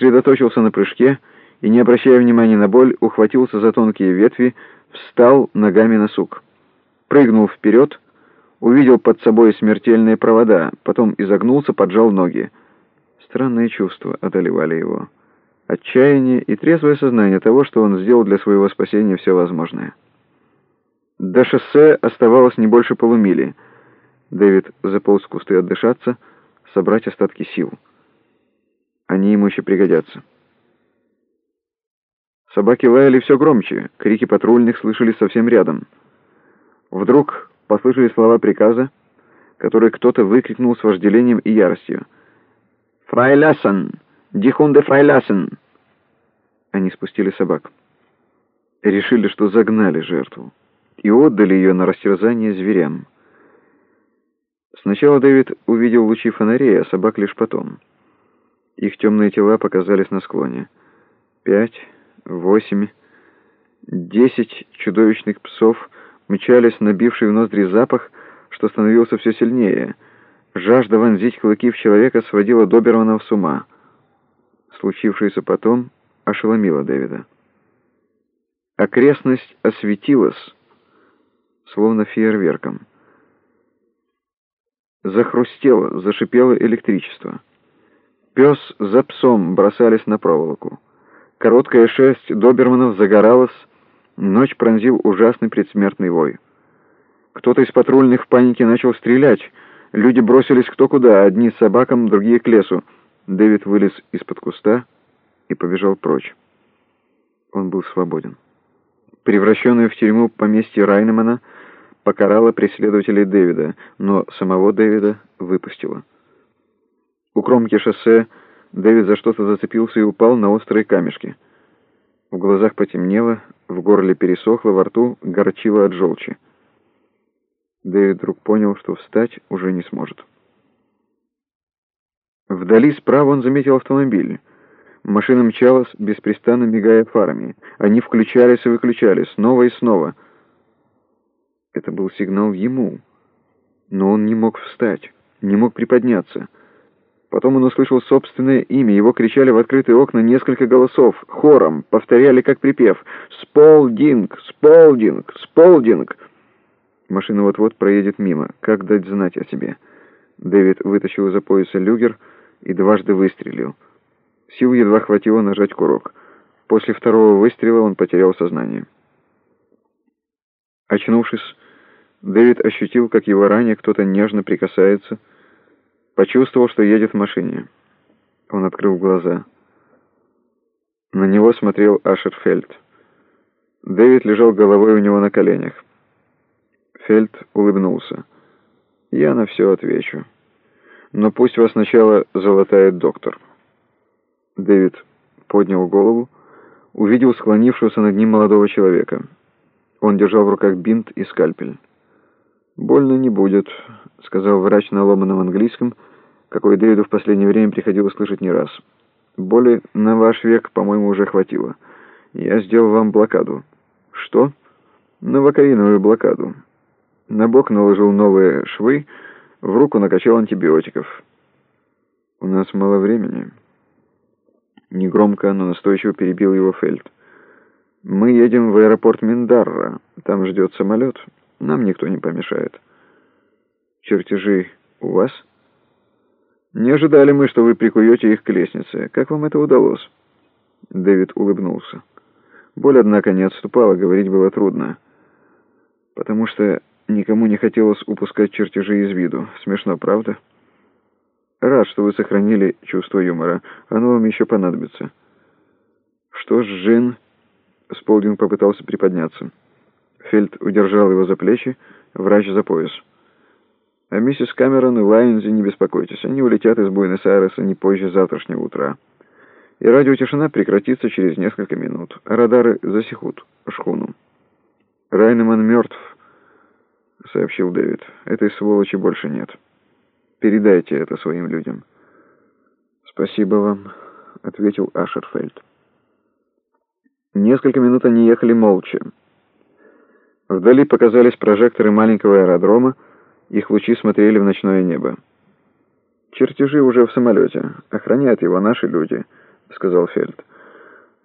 сосредоточился на прыжке и, не обращая внимания на боль, ухватился за тонкие ветви, встал ногами на сук. Прыгнул вперед, увидел под собой смертельные провода, потом изогнулся, поджал ноги. Странные чувства одолевали его. Отчаяние и трезвое сознание того, что он сделал для своего спасения все возможное. До шоссе оставалось не больше полумили. Дэвид заполз в кусты отдышаться, собрать остатки сил. Они ему еще пригодятся. Собаки лаяли все громче, крики патрульных слышались совсем рядом. Вдруг послышались слова приказа, которые кто-то выкрикнул с вожделением и яростью. «Фрайлясен! Дихунде фрайлясен!» Они спустили собак. Решили, что загнали жертву, и отдали ее на растерзание зверям. Сначала Дэвид увидел лучи фонарей, а собак лишь потом. Их темные тела показались на склоне. Пять, восемь, десять чудовищных псов мчались набивший в ноздри запах, что становился все сильнее. Жажда вонзить клыки в человека сводила Добермана с ума. Случившееся потом ошеломило Дэвида. Окрестность осветилась, словно фейерверком. Захрустело, зашипело электричество. Пес за псом бросались на проволоку. Короткая шерсть доберманов загоралась, ночь пронзил ужасный предсмертный вой. Кто-то из патрульных в панике начал стрелять. Люди бросились кто куда, одни с собакам, другие к лесу. Дэвид вылез из-под куста и побежал прочь. Он был свободен. Превращенное в тюрьму поместье Райнемана покарало преследователей Дэвида, но самого Дэвида выпустило. У кромки шоссе Дэвид за что-то зацепился и упал на острые камешки. В глазах потемнело, в горле пересохло, во рту горчило от желчи. Дэвид вдруг понял, что встать уже не сможет. Вдали справа он заметил автомобиль. Машина мчалась, беспрестанно мигая фарами. Они включались и выключались, снова и снова. Это был сигнал ему. Но он не мог встать, не мог приподняться. Потом он услышал собственное имя. Его кричали в открытые окна несколько голосов. Хором повторяли, как припев. «Сполдинг! Сполдинг! Сполдинг!» Машина вот-вот проедет мимо. Как дать знать о себе? Дэвид вытащил из-за пояса люгер и дважды выстрелил. Сил едва хватило нажать курок. После второго выстрела он потерял сознание. Очнувшись, Дэвид ощутил, как его ранее кто-то нежно прикасается, Почувствовал, что едет в машине. Он открыл глаза. На него смотрел Ашерфельд. Дэвид лежал головой у него на коленях. Фельд улыбнулся. «Я на все отвечу. Но пусть вас сначала золотает доктор». Дэвид поднял голову, увидел склонившегося над ним молодого человека. Он держал в руках бинт и скальпель. «Больно не будет», — сказал врач на ломаном английском, — какой Дэвиду в последнее время приходилось слышать не раз. Боли на ваш век, по-моему, уже хватило. Я сделал вам блокаду. Что? Новокаиновую блокаду. На бок наложил новые швы, в руку накачал антибиотиков. У нас мало времени. Негромко, но настойчиво перебил его Фельд. Мы едем в аэропорт Миндарра. Там ждет самолет. Нам никто не помешает. Чертежи у вас? Не ожидали мы, что вы прикуете их к лестнице. Как вам это удалось?» Дэвид улыбнулся. Боль, однако, не отступала, говорить было трудно. Потому что никому не хотелось упускать чертежи из виду. Смешно, правда? Рад, что вы сохранили чувство юмора. Оно вам еще понадобится. Что ж, Джин... Сполдинг попытался приподняться. Фельд удержал его за плечи, врач за пояс. А миссис Камерон и Лайнзи, не беспокойтесь, они улетят из Буэнос-Айреса не позже завтрашнего утра. И радиотишина прекратится через несколько минут. Радары засекут шхуну. Райнеман мертв, сообщил Дэвид. Этой сволочи больше нет. Передайте это своим людям. Спасибо вам, ответил Ашерфельд. Несколько минут они ехали молча. Вдали показались прожекторы маленького аэродрома, их лучи смотрели в ночное небо. Чертежи уже в самолете. Охраняют его наши люди. сказал Фельд.